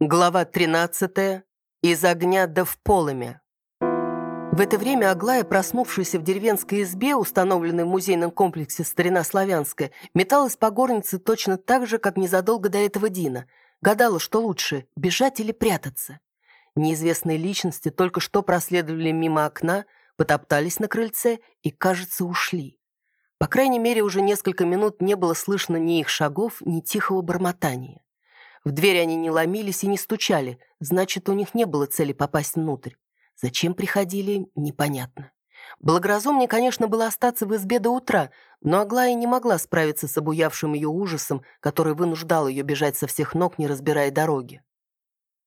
Глава 13. Из огня до в полымя. В это время Аглая, проснувшаяся в деревенской избе, установленной в музейном комплексе «Старина Славянская», металась по горнице точно так же, как незадолго до этого Дина. Гадала, что лучше – бежать или прятаться. Неизвестные личности только что проследовали мимо окна, потоптались на крыльце и, кажется, ушли. По крайней мере, уже несколько минут не было слышно ни их шагов, ни тихого бормотания. В дверь они не ломились и не стучали, значит, у них не было цели попасть внутрь. Зачем приходили, непонятно. Благоразумнее, конечно, было остаться в избе до утра, но Аглая не могла справиться с обуявшим ее ужасом, который вынуждал ее бежать со всех ног, не разбирая дороги.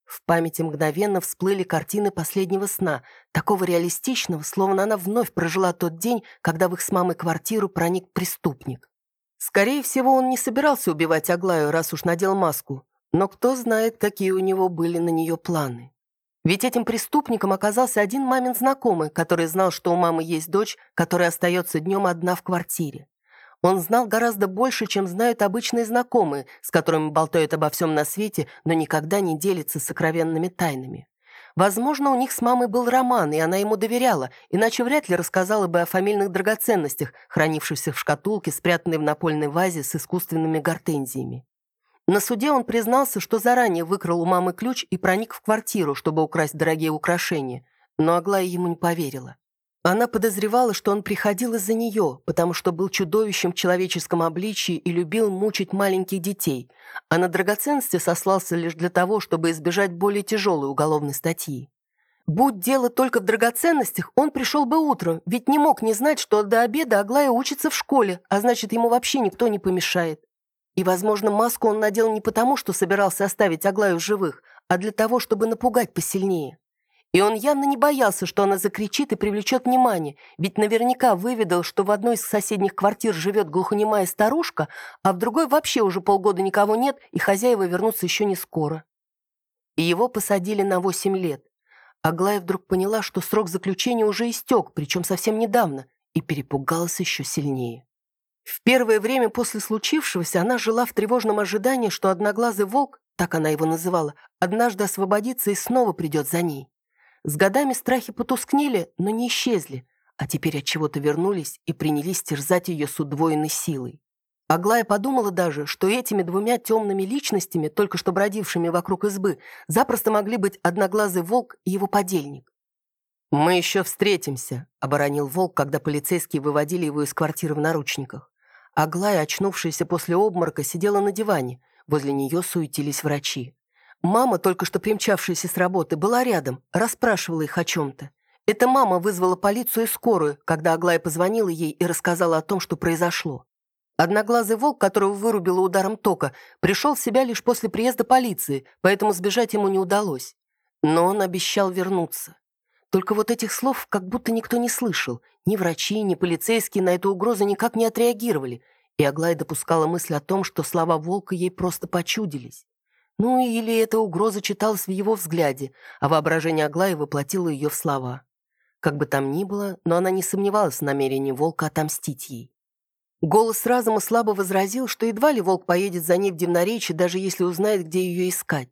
В памяти мгновенно всплыли картины последнего сна, такого реалистичного, словно она вновь прожила тот день, когда в их с мамой квартиру проник преступник. Скорее всего, он не собирался убивать Аглаю, раз уж надел маску, но кто знает, какие у него были на нее планы. Ведь этим преступником оказался один мамин знакомый, который знал, что у мамы есть дочь, которая остается днем одна в квартире. Он знал гораздо больше, чем знают обычные знакомые, с которыми болтают обо всем на свете, но никогда не делятся сокровенными тайнами. Возможно, у них с мамой был роман, и она ему доверяла, иначе вряд ли рассказала бы о фамильных драгоценностях, хранившихся в шкатулке, спрятанной в напольной вазе с искусственными гортензиями. На суде он признался, что заранее выкрал у мамы ключ и проник в квартиру, чтобы украсть дорогие украшения, но Аглая ему не поверила. Она подозревала, что он приходил из-за нее, потому что был чудовищем в человеческом обличии и любил мучить маленьких детей, а на драгоценности сослался лишь для того, чтобы избежать более тяжелой уголовной статьи. Будь дело только в драгоценностях, он пришел бы утром, ведь не мог не знать, что до обеда Аглая учится в школе, а значит, ему вообще никто не помешает. И, возможно, маску он надел не потому, что собирался оставить Аглаю живых, а для того, чтобы напугать посильнее. И он явно не боялся, что она закричит и привлечет внимание, ведь наверняка выведал, что в одной из соседних квартир живет глухонемая старушка, а в другой вообще уже полгода никого нет, и хозяева вернутся еще не скоро. И его посадили на восемь лет. Аглая вдруг поняла, что срок заключения уже истек, причем совсем недавно, и перепугалась еще сильнее. В первое время после случившегося она жила в тревожном ожидании, что одноглазый волк, так она его называла, однажды освободится и снова придет за ней. С годами страхи потускнели, но не исчезли, а теперь от чего-то вернулись и принялись терзать ее с удвоенной силой. Аглая подумала даже, что этими двумя темными личностями, только что бродившими вокруг избы, запросто могли быть одноглазый волк и его подельник. «Мы еще встретимся», — оборонил волк, когда полицейские выводили его из квартиры в наручниках. Аглая, очнувшаяся после обморока, сидела на диване. Возле нее суетились врачи. Мама, только что примчавшаяся с работы, была рядом, расспрашивала их о чем-то. Эта мама вызвала полицию и скорую, когда Аглая позвонила ей и рассказала о том, что произошло. Одноглазый волк, которого вырубило ударом тока, пришел в себя лишь после приезда полиции, поэтому сбежать ему не удалось. Но он обещал вернуться. Только вот этих слов как будто никто не слышал. Ни врачи, ни полицейские на эту угрозу никак не отреагировали. И Аглая допускала мысль о том, что слова волка ей просто почудились. Ну или эта угроза читалась в его взгляде, а воображение Аглаи воплотило ее в слова. Как бы там ни было, но она не сомневалась в намерении волка отомстить ей. Голос разума слабо возразил, что едва ли волк поедет за ней в Дивноречье, даже если узнает, где ее искать.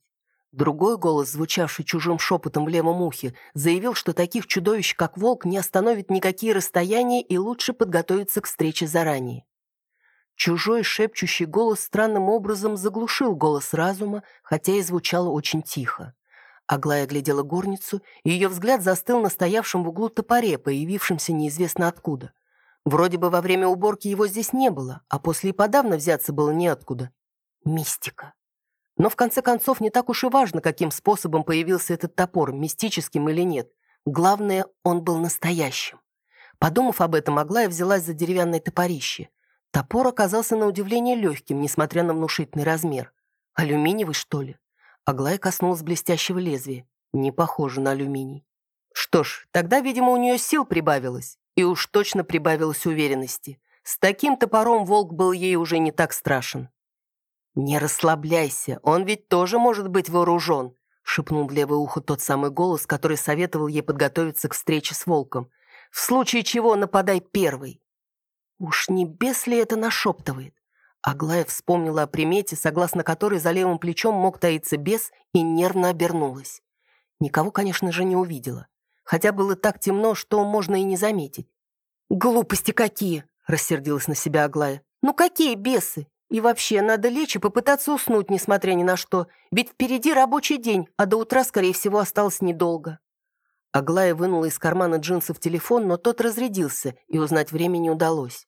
Другой голос, звучавший чужим шепотом в левом ухе, заявил, что таких чудовищ, как волк, не остановит никакие расстояния и лучше подготовиться к встрече заранее. Чужой шепчущий голос странным образом заглушил голос разума, хотя и звучал очень тихо. Аглая глядела горницу, и ее взгляд застыл на стоявшем в углу топоре, появившемся неизвестно откуда. Вроде бы во время уборки его здесь не было, а после и подавно взяться было неоткуда. Мистика. Но в конце концов не так уж и важно, каким способом появился этот топор, мистическим или нет. Главное, он был настоящим. Подумав об этом, Аглая взялась за деревянное топорище. Топор оказался на удивление легким, несмотря на внушительный размер. Алюминиевый, что ли? Аглая коснулась блестящего лезвия. Не похоже на алюминий. Что ж, тогда, видимо, у нее сил прибавилось. И уж точно прибавилось уверенности. С таким топором волк был ей уже не так страшен. «Не расслабляйся, он ведь тоже может быть вооружен», шепнул в левое ухо тот самый голос, который советовал ей подготовиться к встрече с волком. «В случае чего нападай первый». Уж не бес ли это нашептывает? Аглая вспомнила о примете, согласно которой за левым плечом мог таиться бес, и нервно обернулась. Никого, конечно же, не увидела. Хотя было так темно, что можно и не заметить. «Глупости какие!» — рассердилась на себя Аглая. «Ну какие бесы? И вообще, надо лечь и попытаться уснуть, несмотря ни на что. Ведь впереди рабочий день, а до утра, скорее всего, осталось недолго». Аглая вынула из кармана джинсов телефон, но тот разрядился, и узнать время не удалось.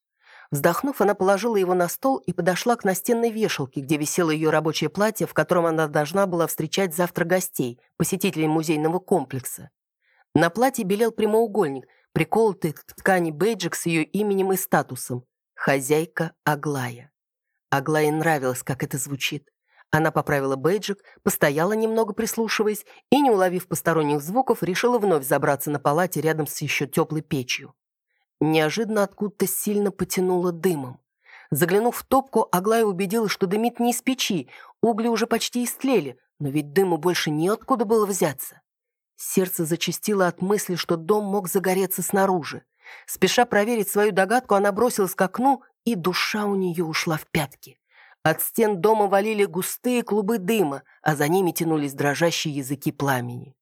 Вздохнув, она положила его на стол и подошла к настенной вешалке, где висело ее рабочее платье, в котором она должна была встречать завтра гостей, посетителей музейного комплекса. На платье белел прямоугольник, приколотый к ткани бейджик с ее именем и статусом. «Хозяйка Аглая». Аглае нравилось, как это звучит. Она поправила бейджик, постояла немного прислушиваясь и, не уловив посторонних звуков, решила вновь забраться на палате рядом с еще теплой печью. Неожиданно откуда-то сильно потянуло дымом. Заглянув в топку, Аглая убедилась, что дымит не из печи, угли уже почти истлели, но ведь дыму больше неоткуда было взяться. Сердце зачастило от мысли, что дом мог загореться снаружи. Спеша проверить свою догадку, она бросилась к окну, и душа у нее ушла в пятки. От стен дома валили густые клубы дыма, а за ними тянулись дрожащие языки пламени.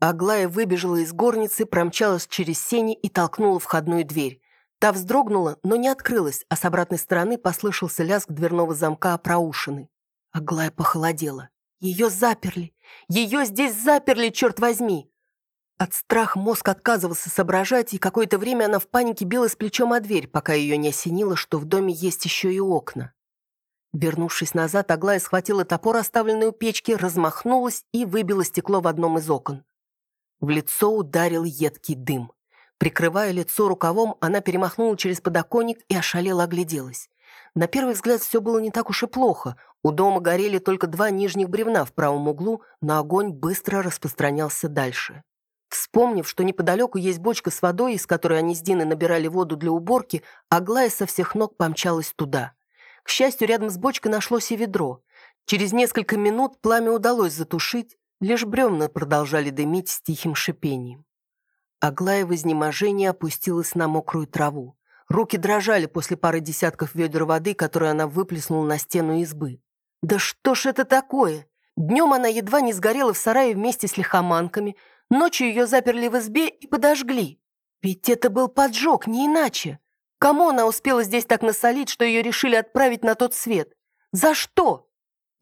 Аглая выбежала из горницы, промчалась через сени и толкнула входную дверь. Та вздрогнула, но не открылась, а с обратной стороны послышался лязг дверного замка о Аглая похолодела. Ее заперли! Ее здесь заперли, черт возьми! От страха мозг отказывался соображать, и какое-то время она в панике билась плечом о дверь, пока ее не осенило, что в доме есть еще и окна. Вернувшись назад, Аглая схватила топор, оставленный у печки, размахнулась и выбила стекло в одном из окон. В лицо ударил едкий дым. Прикрывая лицо рукавом, она перемахнула через подоконник и ошалела огляделась. На первый взгляд все было не так уж и плохо. У дома горели только два нижних бревна в правом углу, но огонь быстро распространялся дальше. Вспомнив, что неподалеку есть бочка с водой, из которой они с Диной набирали воду для уборки, Аглая со всех ног помчалась туда. К счастью, рядом с бочкой нашлось и ведро. Через несколько минут пламя удалось затушить, лишь бревна продолжали дымить с тихим шипением. Аглая в изнеможении опустилась на мокрую траву. Руки дрожали после пары десятков ведер воды, которые она выплеснула на стену избы. «Да что ж это такое? Днем она едва не сгорела в сарае вместе с лихоманками, ночью ее заперли в избе и подожгли. Ведь это был поджог, не иначе. Кому она успела здесь так насолить, что ее решили отправить на тот свет? За что?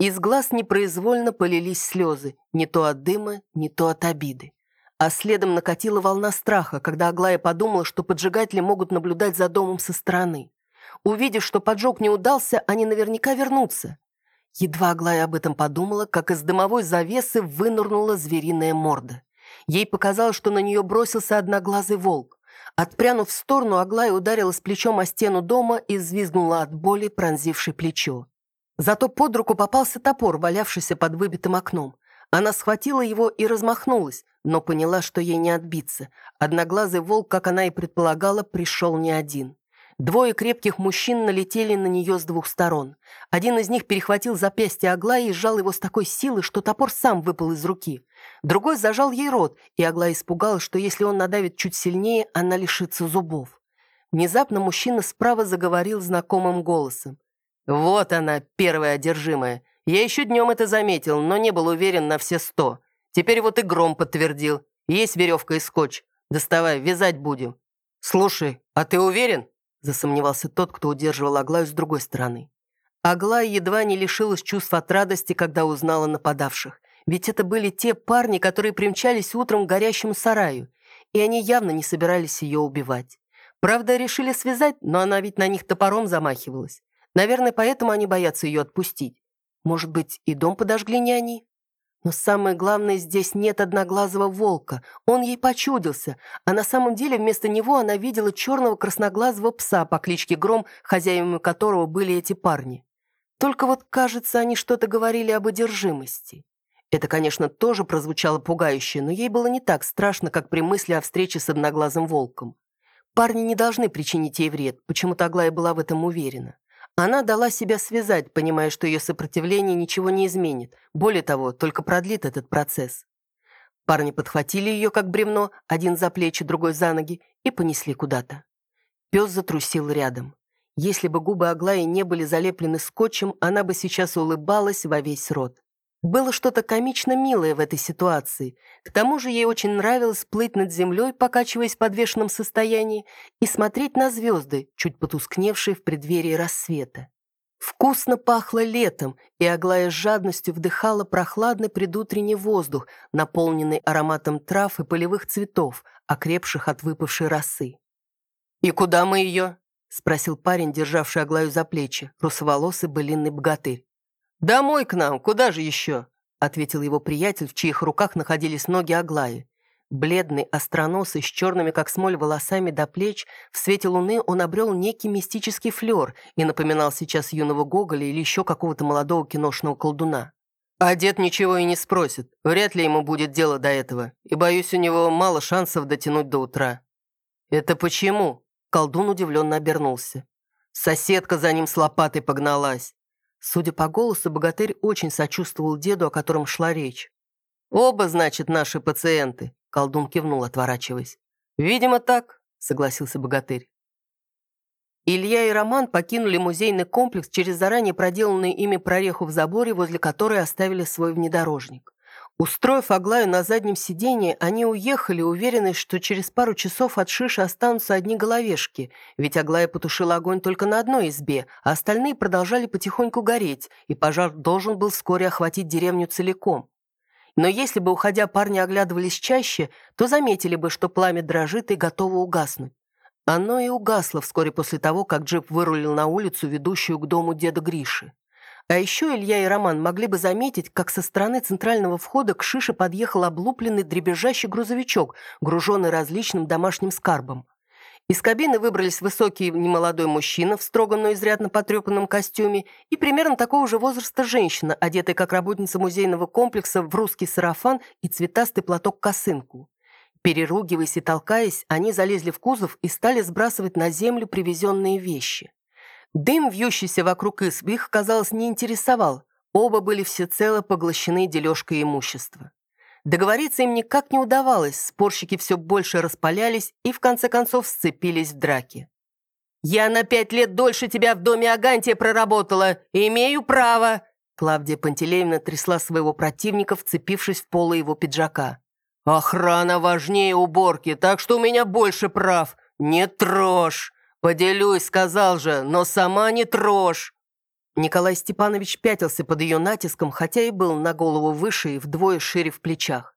Из глаз непроизвольно полились слезы, не то от дыма, не то от обиды. А следом накатила волна страха, когда Аглая подумала, что поджигатели могут наблюдать за домом со стороны. Увидев, что поджог не удался, они наверняка вернутся. Едва Аглая об этом подумала, как из дымовой завесы вынырнула звериная морда. Ей показалось, что на нее бросился одноглазый волк. Отпрянув в сторону, Аглая ударилась плечом о стену дома и взвизгнула от боли, пронзившей плечо. Зато под руку попался топор, валявшийся под выбитым окном. Она схватила его и размахнулась, но поняла, что ей не отбиться. Одноглазый волк, как она и предполагала, пришел не один. Двое крепких мужчин налетели на нее с двух сторон. Один из них перехватил запястье Аглаи и сжал его с такой силой, что топор сам выпал из руки. Другой зажал ей рот, и Аглая испугалась, что если он надавит чуть сильнее, она лишится зубов. Внезапно мужчина справа заговорил знакомым голосом. «Вот она, первая одержимая. Я еще днем это заметил, но не был уверен на все сто. Теперь вот и гром подтвердил. Есть веревка и скотч. Доставай, вязать будем». «Слушай, а ты уверен?» Засомневался тот, кто удерживал Аглаю с другой стороны. Аглая едва не лишилась чувств от радости, когда узнала нападавших. Ведь это были те парни, которые примчались утром к горящему сараю, и они явно не собирались ее убивать. Правда, решили связать, но она ведь на них топором замахивалась. Наверное, поэтому они боятся ее отпустить. Может быть, и дом подожгли не они? Но самое главное, здесь нет одноглазого волка. Он ей почудился, а на самом деле вместо него она видела черного красноглазого пса по кличке Гром, хозяевами которого были эти парни. Только вот, кажется, они что-то говорили об одержимости. Это, конечно, тоже прозвучало пугающе, но ей было не так страшно, как при мысли о встрече с одноглазым волком. Парни не должны причинить ей вред, почему-то Аглая была в этом уверена. Она дала себя связать, понимая, что ее сопротивление ничего не изменит. Более того, только продлит этот процесс. Парни подхватили ее, как бревно, один за плечи, другой за ноги, и понесли куда-то. Пес затрусил рядом. Если бы губы Аглаи не были залеплены скотчем, она бы сейчас улыбалась во весь рот. Было что-то комично милое в этой ситуации. К тому же ей очень нравилось плыть над землей, покачиваясь в подвешенном состоянии, и смотреть на звезды, чуть потускневшие в преддверии рассвета. Вкусно пахло летом, и Аглая с жадностью вдыхала прохладный предутренний воздух, наполненный ароматом трав и полевых цветов, окрепших от выпавшей росы. «И куда мы ее?» — спросил парень, державший Аглаю за плечи, русоволосый былинный богатырь. «Домой к нам, куда же еще?» — ответил его приятель, в чьих руках находились ноги Аглаи. Бледный, остроносый, с черными, как смоль, волосами до плеч, в свете луны он обрел некий мистический флер и напоминал сейчас юного Гоголя или еще какого-то молодого киношного колдуна. А дед ничего и не спросит, вряд ли ему будет дело до этого, и, боюсь, у него мало шансов дотянуть до утра. «Это почему?» Колдун удивленно обернулся. Соседка за ним с лопатой погналась. Судя по голосу, богатырь очень сочувствовал деду, о котором шла речь. «Оба, значит, наши пациенты», — колдун кивнул, отворачиваясь. «Видимо, так», — согласился богатырь. Илья и Роман покинули музейный комплекс через заранее проделанную ими прореху в заборе, возле которой оставили свой внедорожник. Устроив Аглаю на заднем сиденье, они уехали, уверенные, что через пару часов от Шиши останутся одни головешки, ведь Аглая потушила огонь только на одной избе, а остальные продолжали потихоньку гореть, и пожар должен был вскоре охватить деревню целиком. Но если бы, уходя, парни оглядывались чаще, то заметили бы, что пламя дрожит и готово угаснуть. Оно и угасло вскоре после того, как джип вырулил на улицу, ведущую к дому деда Гриши. А еще Илья и Роман могли бы заметить, как со стороны центрального входа к Шише подъехал облупленный дребезжащий грузовичок, груженный различным домашним скарбом. Из кабины выбрались высокий немолодой мужчина в строгом, но изрядно потрепанном костюме и примерно такого же возраста женщина, одетая как работница музейного комплекса в русский сарафан и цветастый платок-косынку. Переругиваясь и толкаясь, они залезли в кузов и стали сбрасывать на землю привезенные вещи. Дым, вьющийся вокруг изб, их, казалось, не интересовал. Оба были всецело поглощены дележкой имущества. Договориться им никак не удавалось, спорщики все больше распалялись и, в конце концов, сцепились в драке. «Я на пять лет дольше тебя в доме Агантия проработала, имею право!» Клавдия Пантелеевна трясла своего противника, вцепившись в полы его пиджака. «Охрана важнее уборки, так что у меня больше прав. Не трожь!» «Поделюсь, сказал же, но сама не трожь!» Николай Степанович пятился под ее натиском, хотя и был на голову выше и вдвое шире в плечах.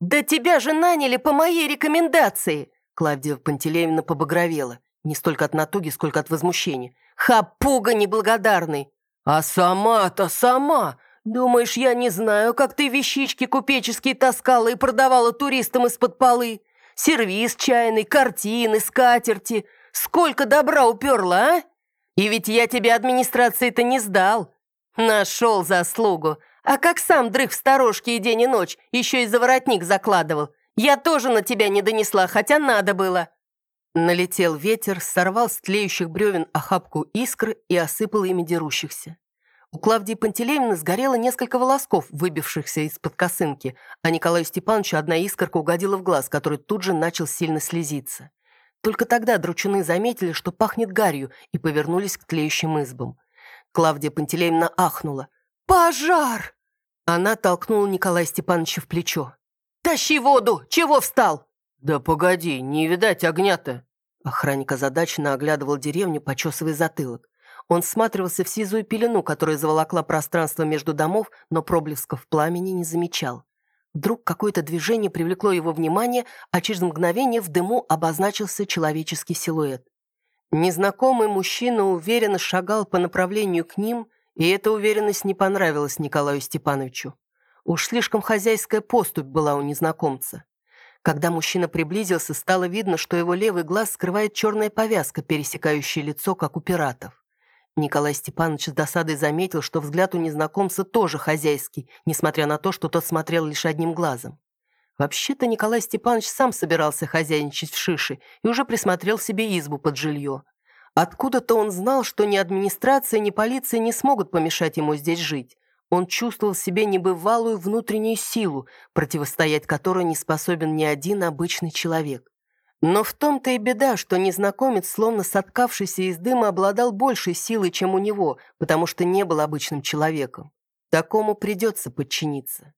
«Да тебя же наняли по моей рекомендации!» Клавдия Пантелеевна побагровела, не столько от натуги, сколько от возмущения. «Хапуга неблагодарный!» «А сама-то сама! Думаешь, я не знаю, как ты вещички купеческие таскала и продавала туристам из-под полы? Сервиз чайный, картины, скатерти!» Сколько добра уперла, а? И ведь я тебе администрации-то не сдал. Нашел заслугу. А как сам дрых в сторожке и день и ночь, еще и заворотник закладывал. Я тоже на тебя не донесла, хотя надо было». Налетел ветер, сорвал с тлеющих бревен охапку искр и осыпал ими дерущихся. У Клавдии Пантелеевны сгорело несколько волосков, выбившихся из-под косынки, а Николаю Степановичу одна искорка угодила в глаз, который тут же начал сильно слезиться. Только тогда дручуны заметили, что пахнет гарью, и повернулись к тлеющим избам. Клавдия Пантелеевна ахнула. «Пожар!» Она толкнула Николая Степановича в плечо. «Тащи воду! Чего встал?» «Да погоди, не видать огня-то!» Охранник озадаченно оглядывал деревню, почесывая затылок. Он всматривался в сизую пелену, которая заволокла пространство между домов, но проблесков пламени не замечал. Вдруг какое-то движение привлекло его внимание, а через мгновение в дыму обозначился человеческий силуэт. Незнакомый мужчина уверенно шагал по направлению к ним, и эта уверенность не понравилась Николаю Степановичу. Уж слишком хозяйская поступь была у незнакомца. Когда мужчина приблизился, стало видно, что его левый глаз скрывает черная повязка, пересекающая лицо, как у пиратов. Николай Степанович с досадой заметил, что взгляд у незнакомца тоже хозяйский, несмотря на то, что тот смотрел лишь одним глазом. Вообще-то Николай Степанович сам собирался хозяйничать в Шише и уже присмотрел себе избу под жилье. Откуда-то он знал, что ни администрация, ни полиция не смогут помешать ему здесь жить. Он чувствовал в себе небывалую внутреннюю силу, противостоять которой не способен ни один обычный человек. Но в том-то и беда, что незнакомец, словно соткавшийся из дыма, обладал большей силой, чем у него, потому что не был обычным человеком. Такому придется подчиниться.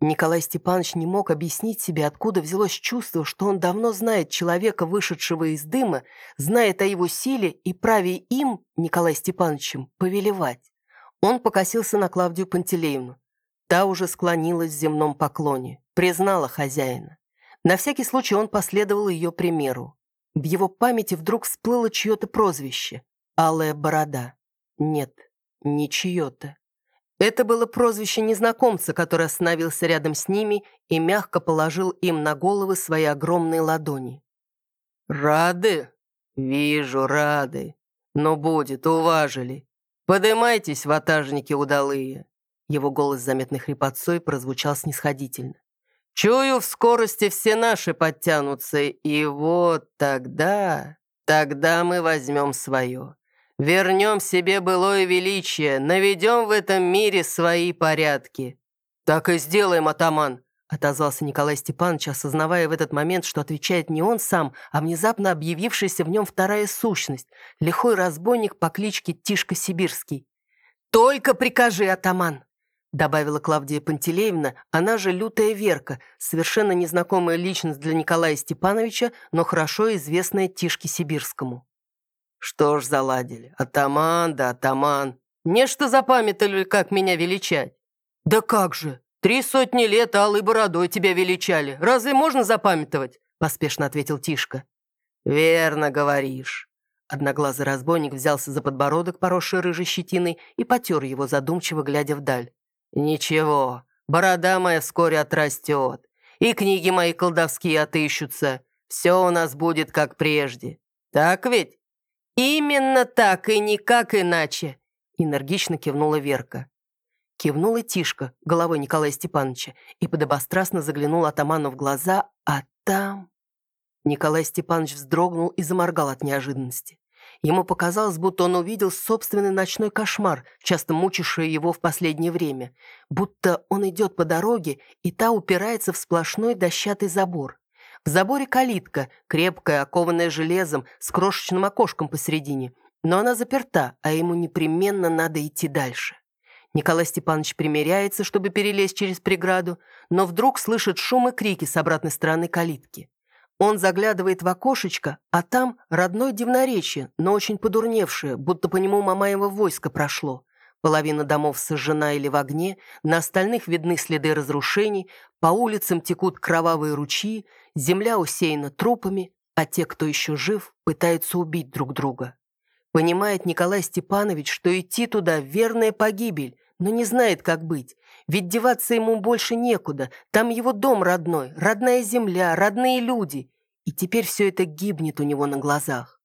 Николай Степанович не мог объяснить себе, откуда взялось чувство, что он давно знает человека, вышедшего из дыма, знает о его силе и праве им, Николай Степановичем, повелевать. Он покосился на Клавдию Пантелеевну. Та уже склонилась в земном поклоне, признала хозяина. На всякий случай он последовал ее примеру. В его памяти вдруг всплыло чье-то прозвище — Алая Борода. Нет, не чье-то. Это было прозвище незнакомца, который остановился рядом с ними и мягко положил им на головы свои огромные ладони. «Рады? Вижу, рады. Но будет, уважили. Подымайтесь, ватажники удалые!» Его голос заметной хрипотцой прозвучал снисходительно. «Чую, в скорости все наши подтянутся, и вот тогда, тогда мы возьмем свое. Вернем себе былое величие, наведем в этом мире свои порядки». «Так и сделаем, атаман», — отозвался Николай Степанович, осознавая в этот момент, что отвечает не он сам, а внезапно объявившаяся в нем вторая сущность, лихой разбойник по кличке Тишка Сибирский. «Только прикажи, атаман!» Добавила Клавдия Пантелеевна, она же лютая Верка, совершенно незнакомая личность для Николая Степановича, но хорошо известная Тишке Сибирскому. Что ж заладили, атаман да атаман. Нечто запамятовали, как меня величать. Да как же, три сотни лет алой бородой тебя величали. Разве можно запамятовать? Поспешно ответил Тишка. Верно говоришь. Одноглазый разбойник взялся за подбородок, поросший рыжей щетиной, и потер его, задумчиво глядя вдаль. «Ничего, борода моя вскоре отрастет, и книги мои колдовские отыщутся. Все у нас будет как прежде. Так ведь?» «Именно так и никак иначе!» Энергично кивнула Верка. Кивнула Тишка, головой Николая Степановича, и подобострастно заглянул атаману в глаза, а там... Николай Степанович вздрогнул и заморгал от неожиданности. Ему показалось, будто он увидел собственный ночной кошмар, часто мучивший его в последнее время, будто он идет по дороге, и та упирается в сплошной дощатый забор. В заборе калитка, крепкая, окованная железом, с крошечным окошком посередине. Но она заперта, а ему непременно надо идти дальше. Николай Степанович примеряется, чтобы перелезть через преграду, но вдруг слышит шум и крики с обратной стороны калитки. Он заглядывает в окошечко, а там родное дивноречие, но очень подурневшее, будто по нему Мамаево войско прошло. Половина домов сожжена или в огне, на остальных видны следы разрушений, по улицам текут кровавые ручьи, земля усеяна трупами, а те, кто еще жив, пытаются убить друг друга. Понимает Николай Степанович, что идти туда – верная погибель, но не знает, как быть. Ведь деваться ему больше некуда, там его дом родной, родная земля, родные люди. И теперь все это гибнет у него на глазах.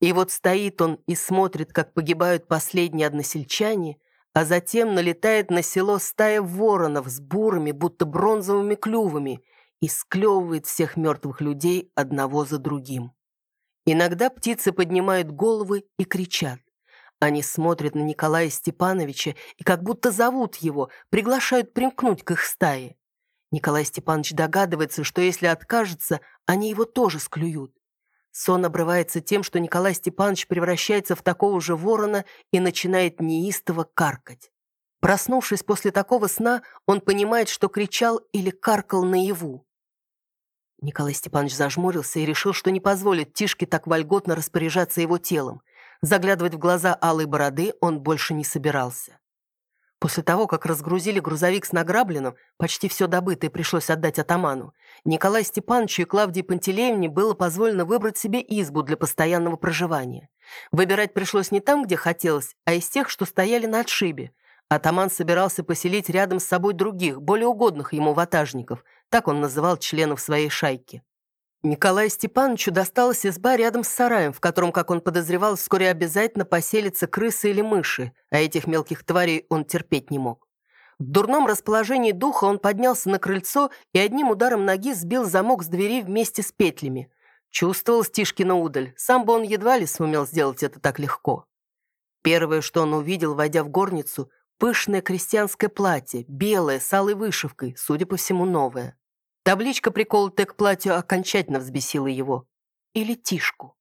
И вот стоит он и смотрит, как погибают последние односельчане, а затем налетает на село стая воронов с бурами, будто бронзовыми клювами, и склевывает всех мертвых людей одного за другим. Иногда птицы поднимают головы и кричат. Они смотрят на Николая Степановича и как будто зовут его, приглашают примкнуть к их стае. Николай Степанович догадывается, что если откажется, они его тоже склюют. Сон обрывается тем, что Николай Степанович превращается в такого же ворона и начинает неистово каркать. Проснувшись после такого сна, он понимает, что кричал или каркал наяву. Николай Степанович зажмурился и решил, что не позволит Тишке так вольготно распоряжаться его телом. Заглядывать в глаза алой бороды он больше не собирался. После того, как разгрузили грузовик с награбленным, почти все добытое пришлось отдать атаману, Николаю Степановичу и Клавдии Пантелеевне было позволено выбрать себе избу для постоянного проживания. Выбирать пришлось не там, где хотелось, а из тех, что стояли на отшибе. Атаман собирался поселить рядом с собой других, более угодных ему ватажников, так он называл членов своей шайки. Николаю Степановичу досталась изба рядом с сараем, в котором, как он подозревал, вскоре обязательно поселятся крысы или мыши, а этих мелких тварей он терпеть не мог. В дурном расположении духа он поднялся на крыльцо и одним ударом ноги сбил замок с двери вместе с петлями. Чувствовал Стишкина удаль, сам бы он едва ли сумел сделать это так легко. Первое, что он увидел, войдя в горницу, пышное крестьянское платье, белое, с алой вышивкой, судя по всему, новое. Табличка, приколотая к платью, окончательно взбесила его. или Тишку.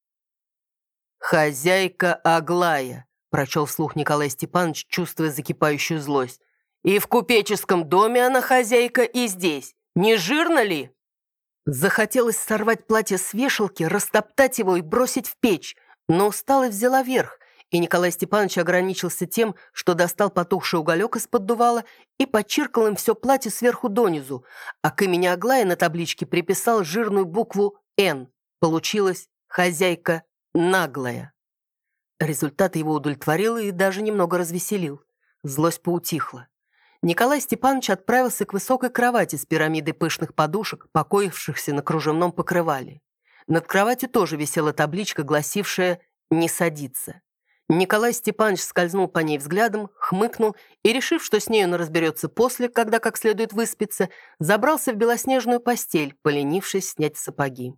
«Хозяйка Аглая», — прочел вслух Николай Степанович, чувствуя закипающую злость. «И в купеческом доме она хозяйка, и здесь. Не жирно ли?» Захотелось сорвать платье с вешалки, растоптать его и бросить в печь, но усталость взяла верх, и Николай Степанович ограничился тем, что достал потухший уголек из-под дувала и подчиркал им все платье сверху донизу, а к имени Аглая на табличке приписал жирную букву «Н». Получилось «Хозяйка наглая». Результат его удовлетворил и даже немного развеселил. Злость поутихла. Николай Степанович отправился к высокой кровати с пирамидой пышных подушек, покоившихся на кружевном покрывале. Над кроватью тоже висела табличка, гласившая «Не садиться». Николай Степанович скользнул по ней взглядом, хмыкнул и, решив, что с ней он разберется после, когда как следует выспится, забрался в белоснежную постель, поленившись снять сапоги.